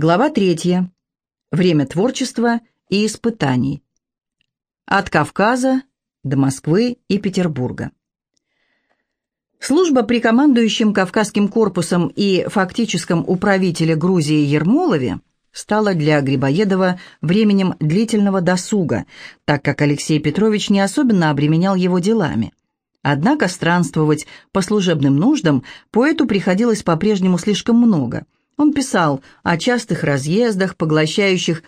Глава третья. Время творчества и испытаний. От Кавказа до Москвы и Петербурга. Служба при командующем Кавказским корпусом и фактическом управителе Грузии Ермолове стала для Грибоедова временем длительного досуга, так как Алексей Петрович не особенно обременял его делами. Однако странствовать по служебным нуждам поэту приходилось по-прежнему слишком много – он писал о частых разъездах, поглощающих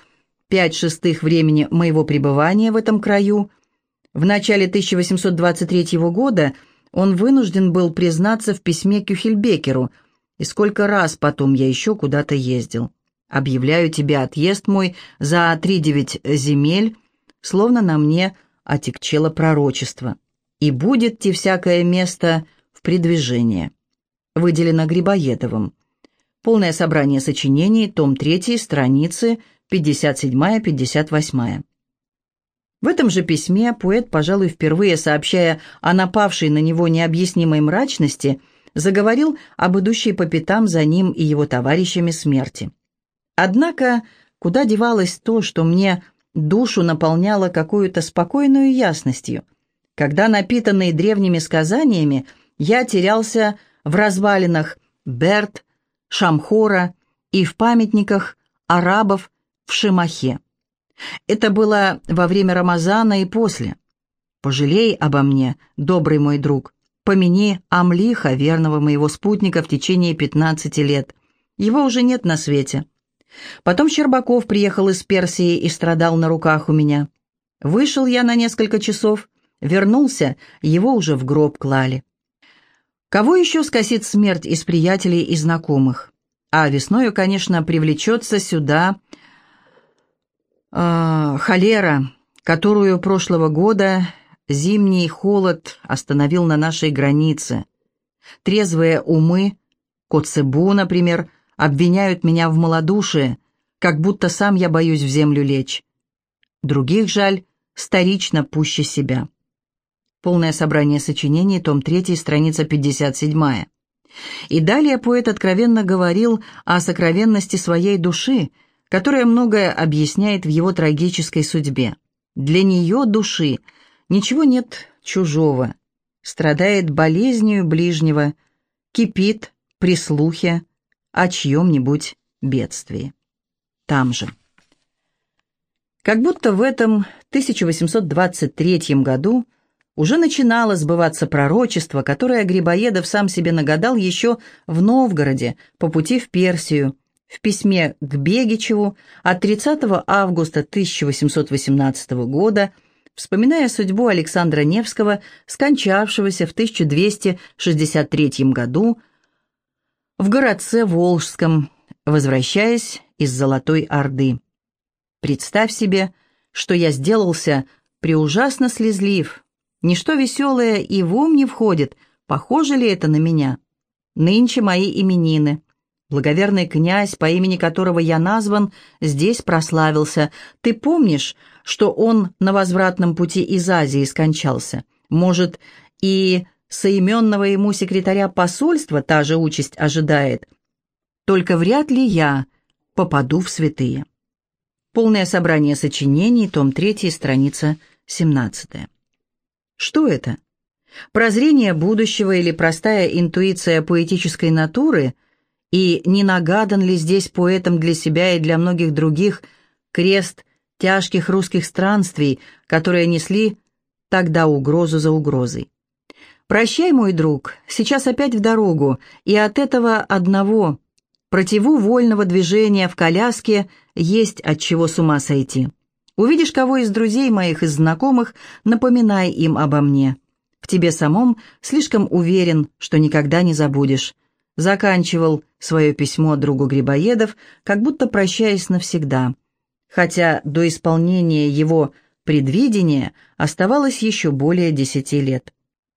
пять шестых времени моего пребывания в этом краю. В начале 1823 года он вынужден был признаться в письме Кюхельбекеру, и сколько раз потом я еще куда-то ездил. Объявляю тебе отъезд мой за три девять земель, словно на мне отекчело пророчество. И будет те всякое место в предвижении. Выделено Грибоедовым. Полное собрание сочинений, том 3, страницы 57-58. В этом же письме поэт, пожалуй, впервые сообщая о напавшей на него необъяснимой мрачности, заговорил об идущей по пятам за ним и его товарищами смерти. Однако, куда девалось то, что мне душу наполняло какую-то спокойную ясностью, когда, напитанный древними сказаниями, я терялся в развалинах Берт, Шамхора и в памятниках арабов в Шимахе. Это было во время Рамазана и после. Пожалей обо мне, добрый мой друг. Помяни Амлиха, верного моего спутника в течение пятнадцати лет. Его уже нет на свете. Потом Щербаков приехал из Персии и страдал на руках у меня. Вышел я на несколько часов, вернулся, его уже в гроб клали. Кого еще скосит смерть из приятелей и знакомых? А весною, конечно, привлечется сюда э, холера, которую прошлого года зимний холод остановил на нашей границе. Трезвые умы, Коцебу, например, обвиняют меня в малодушии, как будто сам я боюсь в землю лечь. Других жаль, старично пуще себя. Полное собрание сочинений, том 3, страница 57. И далее поэт откровенно говорил о сокровенности своей души, которая многое объясняет в его трагической судьбе. Для нее души ничего нет чужого, страдает болезнью ближнего, кипит при слухе о чьем-нибудь бедствии. Там же. Как будто в этом 1823 году уже начинало сбываться пророчество, которое Грибоедов сам себе нагадал еще в Новгороде по пути в Персию, в письме к Бегичеву от 30 августа 1818 года, вспоминая судьбу Александра Невского, скончавшегося в 1263 году в городце Волжском, возвращаясь из Золотой Орды. «Представь себе, что я сделался преужасно слезлив, Ничто веселое и в ум не входит, похоже ли это на меня. Нынче мои именины. Благоверный князь, по имени которого я назван, здесь прославился. Ты помнишь, что он на возвратном пути из Азии скончался? Может, и соименного ему секретаря посольства та же участь ожидает? Только вряд ли я попаду в святые. Полное собрание сочинений, том 3, страница 17. Что это? Прозрение будущего или простая интуиция поэтической натуры? И не нагадан ли здесь поэтом для себя и для многих других крест тяжких русских странствий, которые несли тогда угрозу за угрозой? «Прощай, мой друг, сейчас опять в дорогу, и от этого одного, противу вольного движения в коляске, есть от чего с ума сойти». Увидишь кого из друзей моих, из знакомых, напоминай им обо мне. В тебе самом слишком уверен, что никогда не забудешь. Заканчивал свое письмо другу Грибоедов, как будто прощаясь навсегда. Хотя до исполнения его предвидения оставалось еще более десяти лет.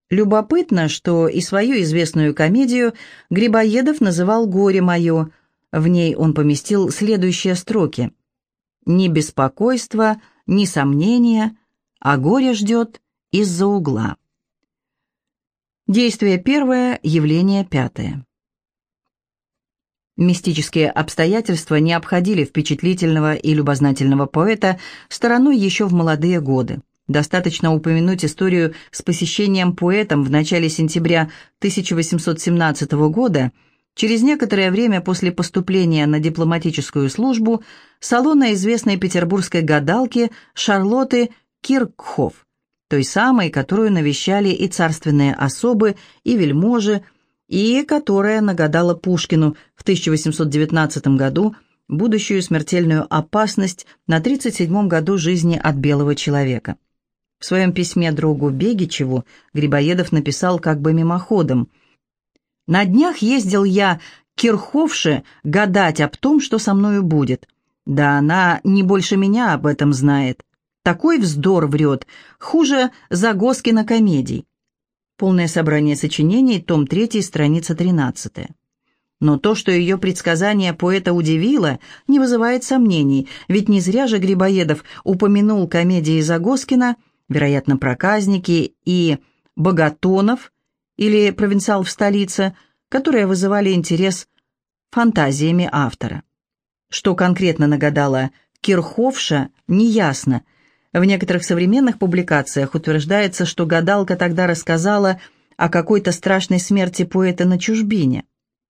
Любопытно, что и свою известную комедию Грибоедов называл «Горе мое». В ней он поместил следующие строки – ни беспокойства, ни сомнения, а горе ждет из-за угла. Действие первое, явление пятое. Мистические обстоятельства не обходили впечатлительного и любознательного поэта стороной еще в молодые годы. Достаточно упомянуть историю с посещением поэтом в начале сентября 1817 года, через некоторое время после поступления на дипломатическую службу, салона известной петербургской гадалки Шарлотты Киркхоф, той самой, которую навещали и царственные особы, и вельможи, и которая нагадала Пушкину в 1819 году будущую смертельную опасность на 37-м году жизни от белого человека. В своем письме другу Бегичеву Грибоедов написал как бы мимоходом «На днях ездил я к Кирховше гадать об том, что со мною будет. Да она не больше меня об этом знает. Такой вздор врет, хуже Загоскина комедий. Полное собрание сочинений, том 3, страница 13. Но то, что ее предсказание поэта удивило, не вызывает сомнений, ведь не зря же Грибоедов упомянул комедии Загоскина, вероятно, проказники и богатонов или провинциал в столице, которые вызывали интерес фантазиями автора. Что конкретно нагадала Кирховша, неясно, в некоторых современных публикациях утверждается, что гадалка тогда рассказала о какой-то страшной смерти поэта на чужбине.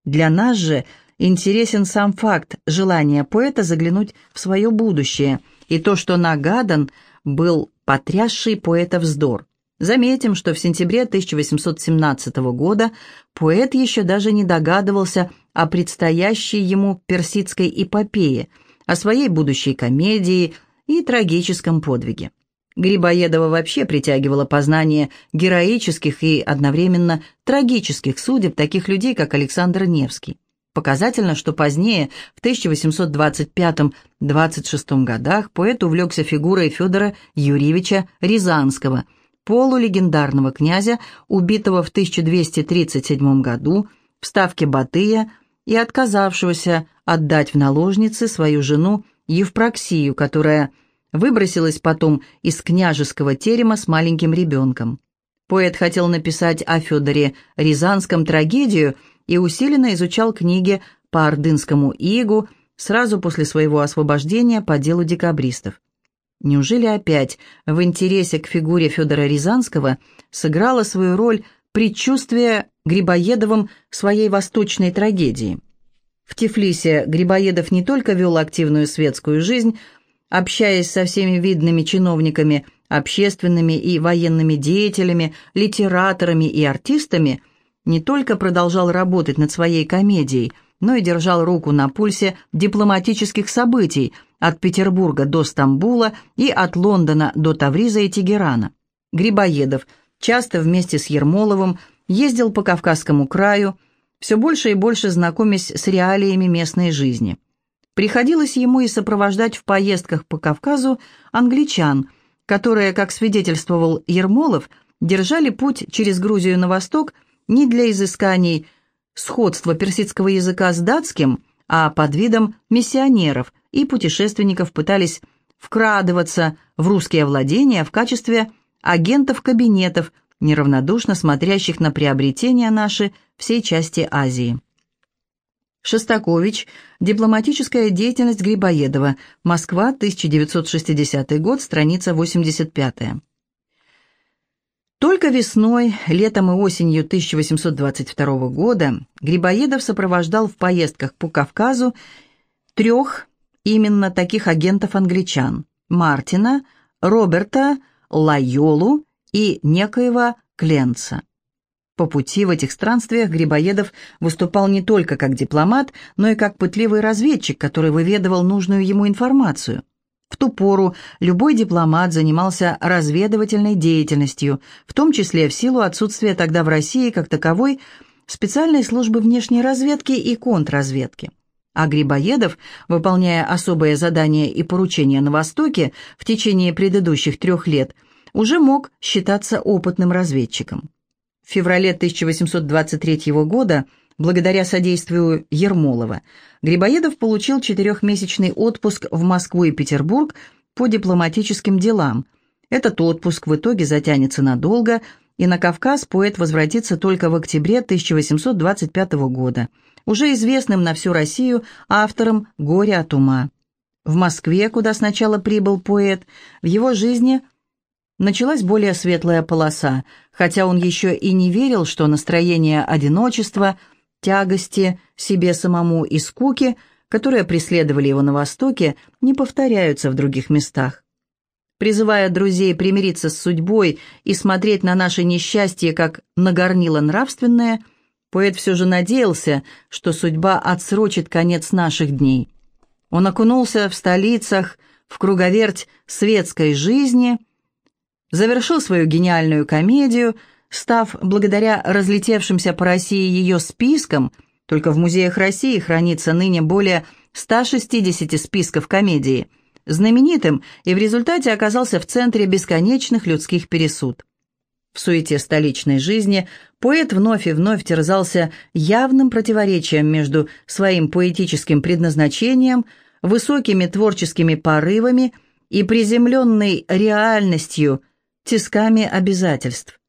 Для нас же интересен сам факт желания поэта заглянуть в свое будущее и то, что нагадан был потрясший поэта вздор. Заметим, что в сентябре 1817 года поэт еще даже не догадывался о предстоящей ему персидской эпопее, о своей будущей комедии – и трагическом подвиге. Грибоедова вообще притягивало познание героических и одновременно трагических судеб таких людей, как Александр Невский. Показательно, что позднее, в 1825-26 годах, поэт увлекся фигурой Федора Юрьевича Рязанского, полулегендарного князя, убитого в 1237 году в ставке Батыя и отказавшегося отдать в наложницы свою жену Евпроксию, которая выбросилась потом из княжеского терема с маленьким ребенком. Поэт хотел написать о Федоре Рязанском трагедию и усиленно изучал книги по ордынскому игу сразу после своего освобождения по делу декабристов. Неужели опять в интересе к фигуре Федора Рязанского сыграло свою роль предчувствие Грибоедовым своей восточной трагедии? В Тифлисе Грибоедов не только вел активную светскую жизнь, общаясь со всеми видными чиновниками, общественными и военными деятелями, литераторами и артистами, не только продолжал работать над своей комедией, но и держал руку на пульсе дипломатических событий от Петербурга до Стамбула и от Лондона до Тавриза и Тегерана. Грибоедов часто вместе с Ермоловым ездил по Кавказскому краю, все больше и больше знакомясь с реалиями местной жизни. Приходилось ему и сопровождать в поездках по Кавказу англичан, которые, как свидетельствовал Ермолов, держали путь через Грузию на восток не для изысканий сходства персидского языка с датским, а под видом миссионеров и путешественников пытались вкрадываться в русские владения в качестве агентов кабинетов, неравнодушно смотрящих на приобретения наши всей части Азии. Шостакович. Дипломатическая деятельность Грибоедова. Москва, 1960 год, страница 85. Только весной, летом и осенью 1822 года Грибоедов сопровождал в поездках по Кавказу трех именно таких агентов-англичан – Мартина, Роберта, Лайолу и некоего Кленца. По пути в этих странствиях Грибоедов выступал не только как дипломат, но и как пытливый разведчик, который выведывал нужную ему информацию. В ту пору любой дипломат занимался разведывательной деятельностью, в том числе в силу отсутствия тогда в России как таковой специальной службы внешней разведки и контрразведки. А Грибоедов, выполняя особые задания и поручения на Востоке в течение предыдущих трех лет, уже мог считаться опытным разведчиком. В феврале 1823 года, благодаря содействию Ермолова, Грибоедов получил четырехмесячный отпуск в Москву и Петербург по дипломатическим делам. Этот отпуск в итоге затянется надолго, и на Кавказ поэт возвратится только в октябре 1825 года, уже известным на всю Россию автором «Горе от ума». В Москве, куда сначала прибыл поэт, в его жизни началась более светлая полоса, хотя он еще и не верил, что настроение одиночества, тягости себе самому и скуки, которые преследовали его на Востоке, не повторяются в других местах. Призывая друзей примириться с судьбой и смотреть на наше несчастье как на горнило нравственное, поэт все же надеялся, что судьба отсрочит конец наших дней. Он окунулся в столицах, в круговерть светской жизни, завершил свою гениальную комедию, став, благодаря разлетевшимся по России ее спискам, только в музеях России хранится ныне более 160 списков комедии, знаменитым и в результате оказался в центре бесконечных людских пересуд. В суете столичной жизни поэт вновь и вновь терзался явным противоречием между своим поэтическим предназначением – высокими творческими порывами и приземленной реальностью, тисками обязательств.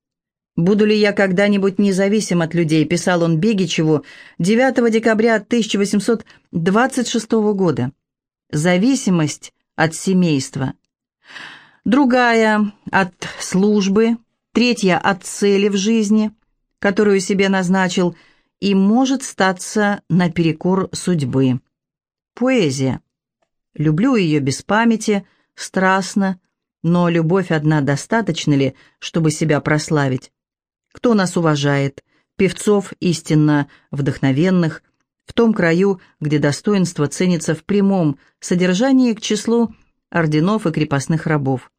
«Буду ли я когда-нибудь независим от людей», писал он Бегичеву 9 декабря 1826 года. «Зависимость от семейства». Другая – от службы, третья – от цели в жизни, которую себе назначил, и может статься наперекор судьбы. Поэзия. Люблю ее без памяти, страстно, но любовь одна достаточно ли, чтобы себя прославить? Кто нас уважает? Певцов истинно вдохновенных, в том краю, где достоинство ценится в прямом содержании к числу орденов и крепостных рабов.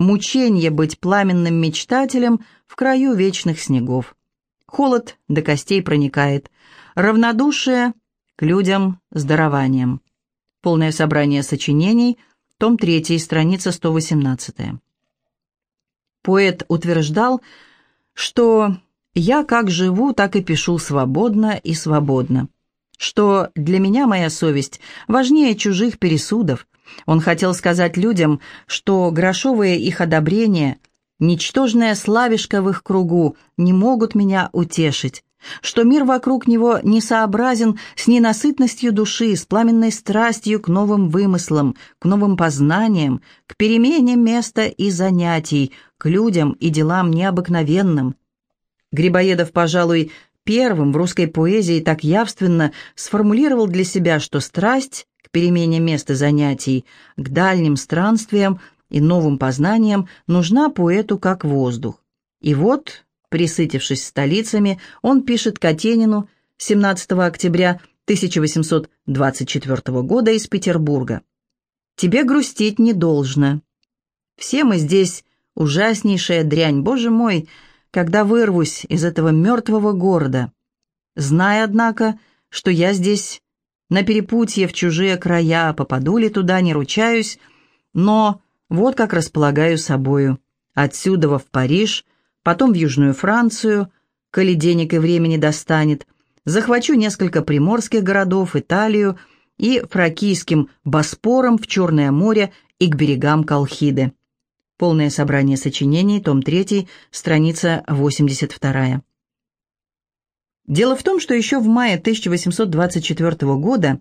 Мучение быть пламенным мечтателем в краю вечных снегов. Холод до костей проникает, равнодушие к людям с дарованием. Полное собрание сочинений, том 3, страница 118. Поэт утверждал, что «я как живу, так и пишу свободно и свободно», что «для меня моя совесть важнее чужих пересудов». Он хотел сказать людям, что грошовые их одобрения, ничтожная славишка в их кругу, не могут меня утешить, что мир вокруг него несообразен с ненасытностью души, с пламенной страстью к новым вымыслам, к новым познаниям, к перемене места и занятий, к людям и делам необыкновенным. Грибоедов, пожалуй, первым в русской поэзии так явственно сформулировал для себя, что страсть перемене места занятий, к дальним странствиям и новым познаниям нужна поэту как воздух. И вот Присытившись столицами, он пишет Катенину 17 октября 1824 года из Петербурга. «Тебе грустить не должно. Все мы здесь ужаснейшая дрянь, боже мой, когда вырвусь из этого мертвого города. Знай, однако, что я здесь на перепутье в чужие края, попаду ли туда, не ручаюсь, но вот как располагаю собою. Отсюда в Париж – потом в Южную Францию, коли денег и времени достанет, захвачу несколько приморских городов, Италию и фракийским Боспором в Черное море и к берегам Колхиды. Полное собрание сочинений, том 3, страница 82. Дело в том, что еще в мае 1824 года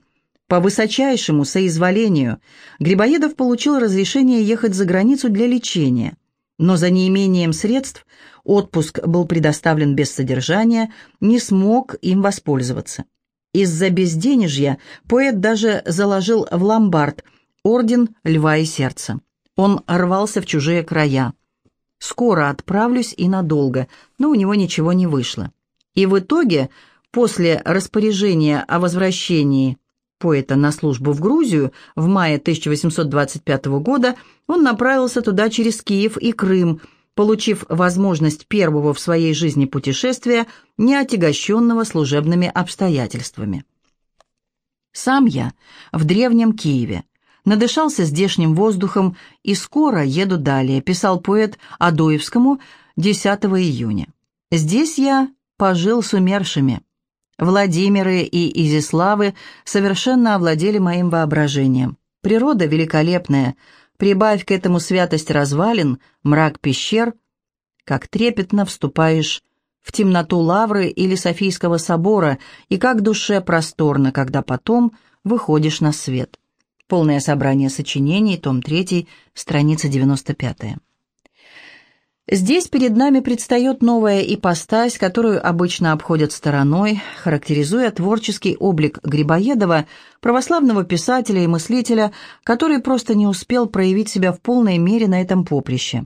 по высочайшему соизволению Грибоедов получил разрешение ехать за границу для лечения, но за неимением средств отпуск был предоставлен без содержания, не смог им воспользоваться. Из-за безденежья поэт даже заложил в ломбард орден Льва и Сердца. Он рвался в чужие края. «Скоро отправлюсь и надолго», но у него ничего не вышло. И в итоге, после распоряжения о возвращении поэта на службу в Грузию в мае 1825 года, он направился туда через Киев и Крым, получив возможность первого в своей жизни путешествия, не отягощенного служебными обстоятельствами. Сам я в древнем Киеве, надышался здешним воздухом и скоро еду далее, писал поэт Адоевскому 10 июня. Здесь я пожил с умершими. Владимиры и Изиславы совершенно овладели моим воображением. Природа великолепная – Прибавь к этому святость развалин, мрак пещер, как трепетно вступаешь в темноту Лавры или Софийского собора, и как душе просторно, когда потом выходишь на свет. Полное собрание сочинений, том 3, страница 95. Здесь перед нами предстает новая ипостась, которую обычно обходят стороной, характеризуя творческий облик Грибоедова, православного писателя и мыслителя, который просто не успел проявить себя в полной мере на этом поприще.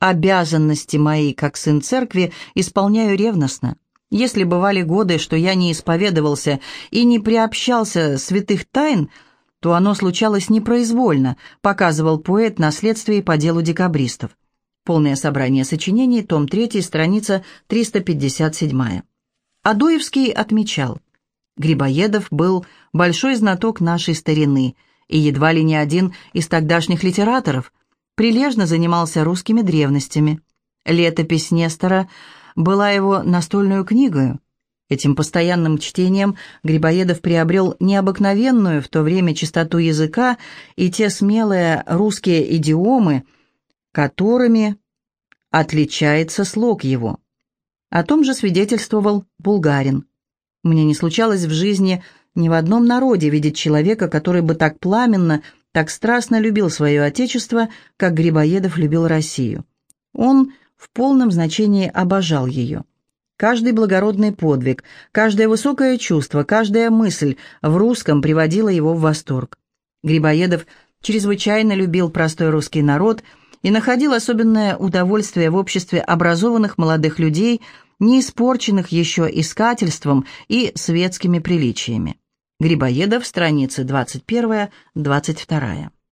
«Обязанности мои, как сын церкви, исполняю ревностно. Если бывали годы, что я не исповедовался и не приобщался святых тайн, то оно случалось непроизвольно», показывал поэт на следствии по делу декабристов. Полное собрание сочинений, том 3, страница 357. Адоевский отмечал, Грибоедов был большой знаток нашей старины и едва ли не один из тогдашних литераторов, прилежно занимался русскими древностями. Летопись Нестора была его настольную книгою. Этим постоянным чтением Грибоедов приобрел необыкновенную в то время чистоту языка и те смелые русские идиомы, которыми отличается слог его. О том же свидетельствовал Булгарин. Мне не случалось в жизни ни в одном народе видеть человека, который бы так пламенно, так страстно любил свое отечество, как Грибоедов любил Россию. Он в полном значении обожал ее. Каждый благородный подвиг, каждое высокое чувство, каждая мысль в русском приводила его в восторг. Грибоедов чрезвычайно любил простой русский народ – и находил особенное удовольствие в обществе образованных молодых людей, не испорченных еще искательством и светскими приличиями. Грибоедов, страницы 21-22.